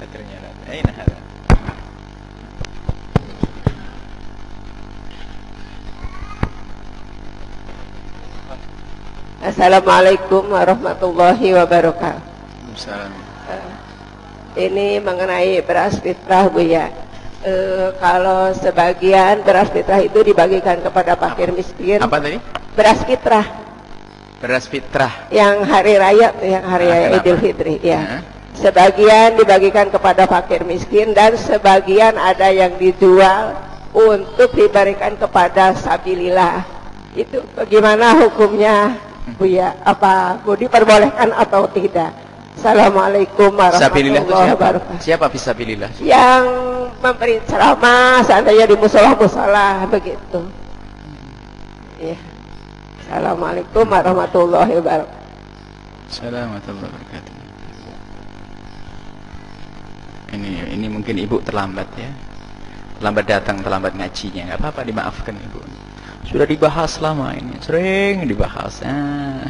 baterainya أين هذا Assalamualaikum warahmatullahi wabarakatuh. Salam. Eh, ini mengenai beras fitrah Bu ya. Eh, kalau sebagian beras fitrah itu dibagikan kepada fakir miskin. Apa tadi? Beras fitrah Beras fitrah. yang hari raya tuh, yang hari Ah, raya kenapa? Idul Fitri ya. Hah? Sebagian dibagikan kepada fakir miskin dan sebagian ada yang dijual untuk diberikan kepada sabilillah. Itu bagaimana hukumnya Bu ya? Apa Bu diperbolehkan atau tidak? Assalamualaikum Sabilillah warahmatullahi siapa? wabarakatuh. Siapa fisabilillah? Yang memberi ceramah seandainya di musola-musola begitu. Ya. Assalamualaikum warahmatullahi wabarakatuh. Assalamualaikum warahmatullahi wabarakatuh. Ini ini mungkin ibu terlambat ya. Terlambat datang, terlambat ngajinya. Nggak apa-apa dimaafkan ibu. Sudah dibahas lama ini, sering dibahas. Ah.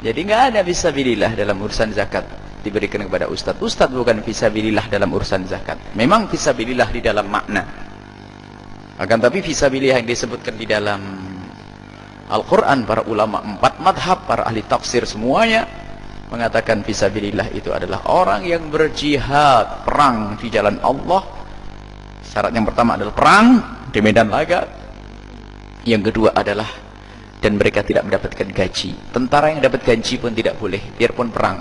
Jadi nggak ada visabilillah dalam urusan zakat diberikan kepada ustadz. Ustadz bukan visabilillah dalam urusan zakat. Memang visabilillah di dalam makna. Akan tapi visabilillah yang disebutkan di dalam Al-Quran, para ulama empat madhab, para ahli tafsir semuanya mengatakan visabilillah itu adalah orang yang berjihad, perang di jalan Allah. Syarat yang pertama adalah perang di medan laga. Yang kedua adalah dan mereka tidak mendapatkan gaji. Tentara yang dapat gaji pun tidak boleh, biarpun perang.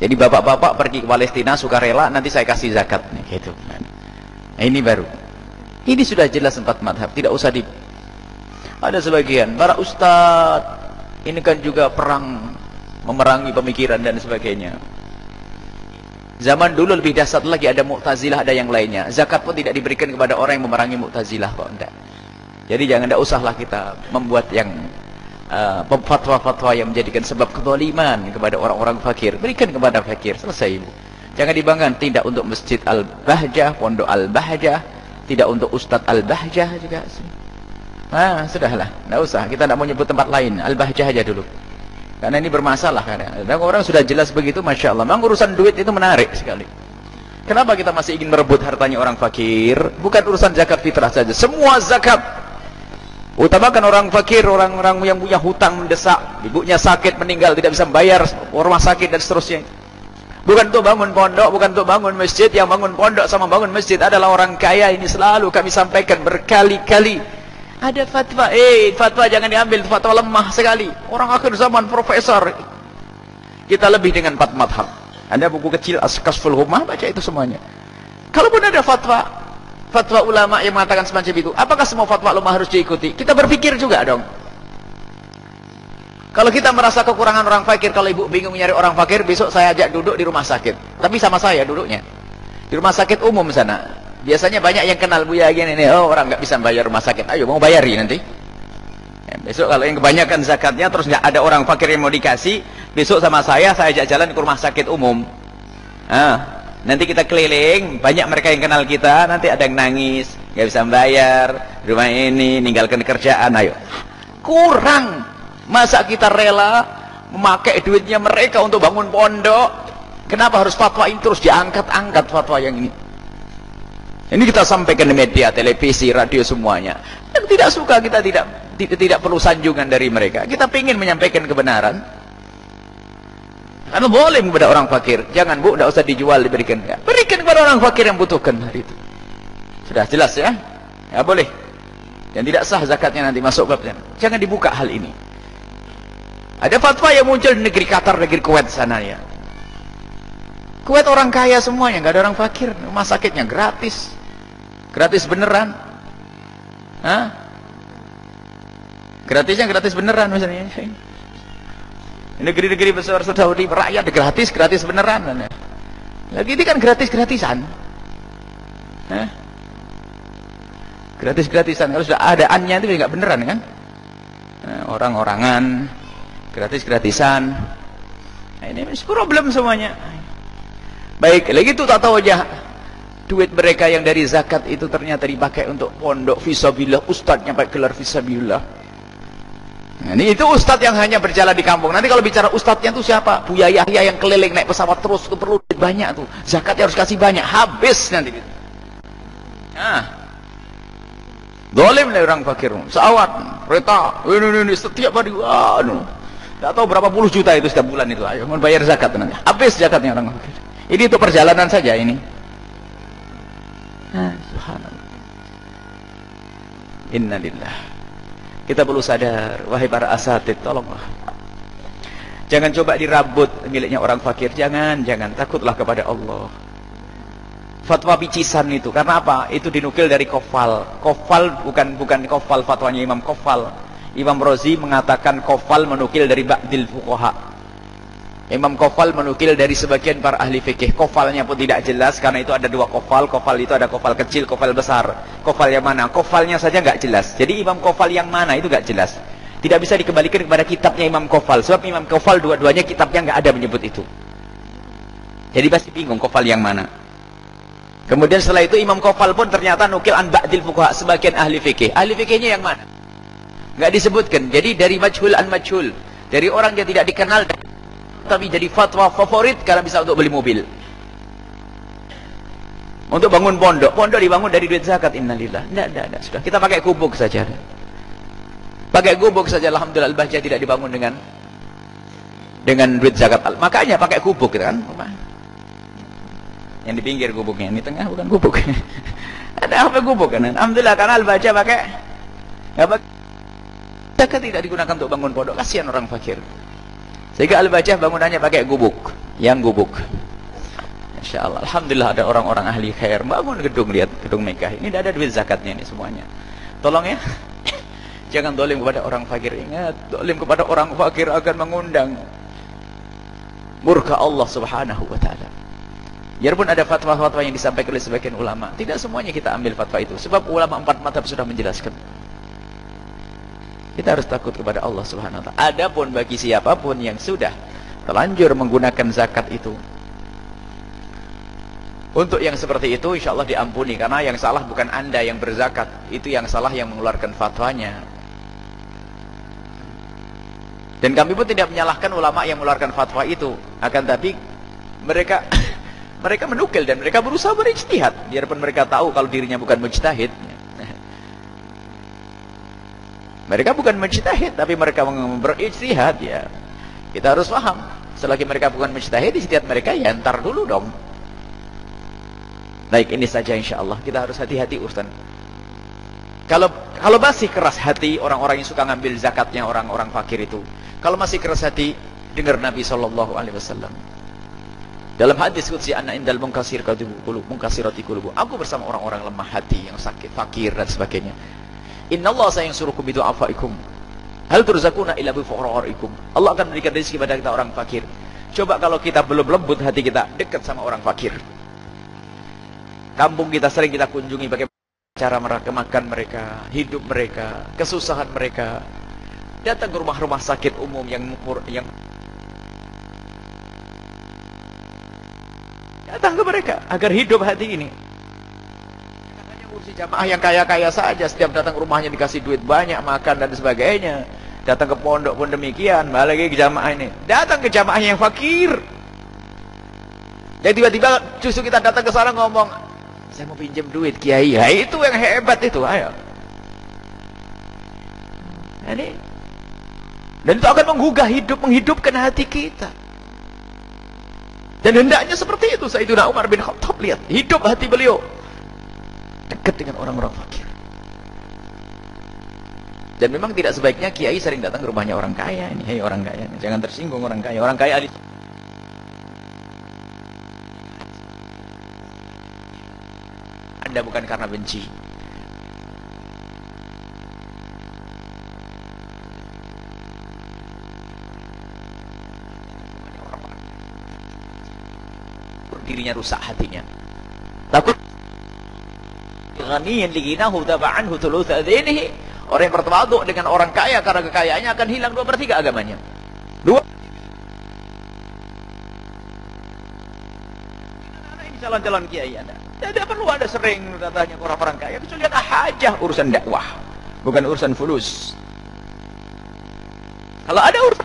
Jadi bapak-bapak pergi ke Palestina sukarela, nanti saya kasih zakat nih, gitu. Nah, ini baru. Ini sudah jelas empat madhab, tidak usah di ada sebagian para ustadz ini kan juga perang memerangi pemikiran dan sebagainya zaman dulu lebih dahsyat lagi ada mu'tazilah ada yang lainnya zakat pun tidak diberikan kepada orang yang memerangi mu'tazilah kok enggak jadi jangan tidak usahlah kita membuat yang uh, fatwa-fatwa yang menjadikan sebab kezaliman kepada orang-orang fakir berikan kepada fakir selesai ibu jangan dibanggakan tidak untuk masjid al-bahjah pondok al-bahjah tidak untuk ustadz al-bahjah juga Ah, sudahlah, tidak usah. Kita tidak mau nyebut tempat lain. Al-Bahjah aja dulu. Karena ini bermasalah kadang. Dan orang sudah jelas begitu, masya Allah. Memang urusan duit itu menarik sekali. Kenapa kita masih ingin merebut hartanya orang fakir? Bukan urusan zakat fitrah saja. Semua zakat. Utamakan orang fakir, orang-orang yang punya hutang mendesak, ibunya sakit, meninggal, tidak bisa membayar rumah sakit dan seterusnya. Bukan untuk bangun pondok, bukan untuk bangun masjid. Yang bangun pondok sama bangun masjid adalah orang kaya. Ini selalu kami sampaikan berkali-kali. Ada fatwa, eh fatwa jangan diambil, fatwa lemah sekali. Orang akhir zaman profesor. Kita lebih dengan empat madhab. Ada buku kecil As-Kasful Humah, baca itu semuanya. Kalaupun ada fatwa, fatwa ulama yang mengatakan semacam itu, apakah semua fatwa ulama harus diikuti? Kita berpikir juga dong. Kalau kita merasa kekurangan orang fakir, kalau ibu bingung nyari orang fakir, besok saya ajak duduk di rumah sakit. Tapi sama saya duduknya. Di rumah sakit umum sana. Biasanya banyak yang kenal Buya gini nih, oh orang nggak bisa bayar rumah sakit. Ayo mau bayari nanti. Ya, besok kalau yang kebanyakan zakatnya terus nggak ada orang fakir yang mau dikasih, besok sama saya saya ajak jalan ke rumah sakit umum. Ah, nanti kita keliling, banyak mereka yang kenal kita, nanti ada yang nangis, nggak bisa bayar rumah ini, ninggalkan kerjaan, ayo. Kurang. Masa kita rela memakai duitnya mereka untuk bangun pondok? Kenapa harus fatwa ini terus diangkat-angkat fatwa yang ini? Ini kita sampaikan di media, televisi, radio semuanya. Tidak suka kita tidak tidak, tidak perlu sanjungan dari mereka. Kita ingin menyampaikan kebenaran. Karena boleh kepada orang fakir. Jangan bu, tidak usah dijual, diberikan. Ya, berikan kepada orang fakir yang butuhkan hari itu. Sudah jelas ya? Ya boleh. Dan tidak sah zakatnya nanti masuk babnya. Jangan dibuka hal ini. Ada fatwa yang muncul di negeri Qatar, negeri Kuwait sana ya. Kuwait orang kaya semuanya, nggak ada orang fakir. Rumah sakitnya gratis. Gratis beneran. Hah? Gratisnya gratis beneran misalnya. Negeri-negeri besar Saudi rakyat gratis, gratis beneran. Lagi ini kan gratis-gratisan. Hah? Gratis-gratisan. Kalau sudah ada annya itu nggak beneran kan? Orang-orangan, gratis-gratisan. Nah, ini problem semuanya. Baik, lagi itu tak tahu aja duit mereka yang dari zakat itu ternyata dipakai untuk pondok fisabilillah, ustadznya pakai gelar fisabilillah. Nah, ini itu ustadz yang hanya berjalan di kampung. Nanti kalau bicara ustadznya itu siapa? Buya Yahya yang keliling naik pesawat terus itu perlu duit banyak tuh. Zakatnya harus kasih banyak, habis nanti. Nah. Dolim nih orang fakir. Sawat, kereta, ini, ini, setiap hari, aduh. Tidak tahu berapa puluh juta itu setiap bulan itu. Ayo, mau bayar zakat nanti. Habis zakatnya orang fakir. Ini untuk perjalanan saja ini. Nah, subhanallah. Innalillah. Kita perlu sadar, wahai para asatid, tolonglah. Jangan coba dirabut miliknya orang fakir. Jangan, jangan. Takutlah kepada Allah. Fatwa picisan itu. Karena apa? Itu dinukil dari kofal. Kofal bukan bukan kofal fatwanya Imam Kofal. Imam Rozi mengatakan kofal menukil dari Ba'dil Fuqaha. Imam Kofal menukil dari sebagian para ahli fikih. Kofalnya pun tidak jelas karena itu ada dua kofal. Kofal itu ada kofal kecil, kofal besar. Kofal yang mana? Kofalnya saja nggak jelas. Jadi Imam Kofal yang mana itu nggak jelas. Tidak bisa dikembalikan kepada kitabnya Imam Kofal. Sebab Imam Kofal dua-duanya kitabnya nggak ada menyebut itu. Jadi pasti bingung kofal yang mana. Kemudian setelah itu Imam Kofal pun ternyata nukil an ba'dil fuqaha sebagian ahli fikih. Ahli fikihnya yang mana? Nggak disebutkan. Jadi dari majhul an majhul. Dari orang yang tidak dikenal tapi jadi fatwa favorit karena bisa untuk beli mobil. Untuk bangun pondok. Pondok dibangun dari duit zakat innalillah. Tidak, tidak, sudah. Kita pakai gubuk saja. Pakai gubuk saja Alhamdulillah al-bahjah tidak dibangun dengan dengan duit zakat. Makanya pakai gubuk gitu kan? Yang di pinggir gubuknya ini tengah bukan gubuk. Ada apa gubuk kan? Alhamdulillah karena al-bahjah pakai apa zakat tidak digunakan untuk bangun pondok. Kasihan orang fakir sehingga Al-Bajah bangunannya pakai gubuk, yang gubuk. Insya Allah. Alhamdulillah ada orang-orang ahli khair bangun gedung lihat gedung Mekah. Ini tidak ada duit zakatnya ini semuanya. Tolong ya. Jangan dolim kepada orang fakir. Ingat, dolim kepada orang fakir akan mengundang murka Allah Subhanahu wa taala. Biarpun ada fatwa-fatwa yang disampaikan oleh sebagian ulama, tidak semuanya kita ambil fatwa itu. Sebab ulama empat madhab sudah menjelaskan. Kita harus takut kepada Allah Subhanahu wa taala. Adapun bagi siapa pun yang sudah terlanjur menggunakan zakat itu untuk yang seperti itu insya Allah diampuni. Karena yang salah bukan anda yang berzakat itu yang salah yang mengeluarkan fatwanya. Dan kami pun tidak menyalahkan ulama yang mengeluarkan fatwa itu. Akan tapi mereka mereka menukil dan mereka berusaha berijtihad. Biarpun mereka tahu kalau dirinya bukan mujtahid mereka bukan mujtahid, tapi mereka berijtihad ya. Kita harus paham. Selagi mereka bukan mujtahid, ijtihad mereka ya entar dulu dong. Baik, ini saja insya Allah. Kita harus hati-hati urusan. Kalau kalau masih keras hati orang-orang yang suka ngambil zakatnya orang-orang fakir itu, kalau masih keras hati, dengar Nabi Shallallahu Alaihi Wasallam. Dalam hadis qudsi anna indal munkasir qulubu munkasirati qulubu. Aku bersama orang-orang lemah hati yang sakit, fakir dan sebagainya. Inna Allah sayang suruhkum bidu'afaikum. Hal turzakuna illa bifuqra'arikum. Allah akan memberikan rezeki kepada kita orang fakir. Coba kalau kita belum lembut hati kita, dekat sama orang fakir. Kampung kita sering kita kunjungi bagaimana cara mereka makan mereka, hidup mereka, kesusahan mereka. Datang ke rumah-rumah sakit umum yang yang datang ke mereka agar hidup hati ini si jamaah yang kaya-kaya saja. Setiap datang ke rumahnya dikasih duit banyak makan dan sebagainya. Datang ke pondok pun demikian malah lagi ke jamaah ini. Datang ke jamaah yang fakir. Dan tiba-tiba justru kita datang ke sana ngomong saya mau pinjam duit kiai. Ya itu yang hebat itu ayo. Ini dan itu akan menggugah hidup menghidupkan hati kita. Dan hendaknya seperti itu Sayyidina Umar bin Khattab. Lihat hidup hati beliau dekat dengan orang-orang fakir. Dan memang tidak sebaiknya kiai sering datang ke rumahnya orang kaya ini. Hei orang kaya, jangan tersinggung orang kaya. Orang kaya ahli Anda bukan karena benci. dirinya rusak hatinya. Ghaniyin liginahu taba'anhu thulutha dhinihi. Orang yang bertawaduk dengan orang kaya karena kekayaannya akan hilang dua per tiga agamanya. Dua. Ini calon-calon kiai anda tidak perlu ada sering datanya orang-orang kaya kecuali ada hajah urusan dakwah. Bukan urusan fulus. Kalau ada urusan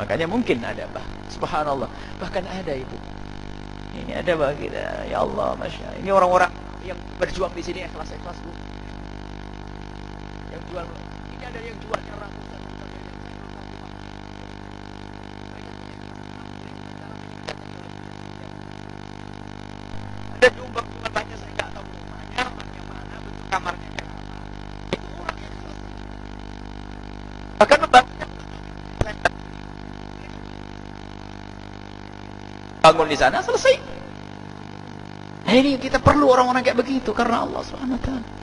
Makanya mungkin ada bah. Subhanallah. Bahkan ada ibu. Ini ada bah kita. Ya Allah, masya. Ini orang-orang yang berjuang di sini ikhlas ikhlas bu. Yang jual. Ini ada yang jual ratusan. Ada jumlah jumlah banyak saya nggak tahu rumahnya, rumahnya mana, bentuk kamarnya kayak apa. Itu orang yang bahkan membantunya bangun di sana selesai. Nah, ini kita perlu orang-orang kayak begitu karena Allah wa taala.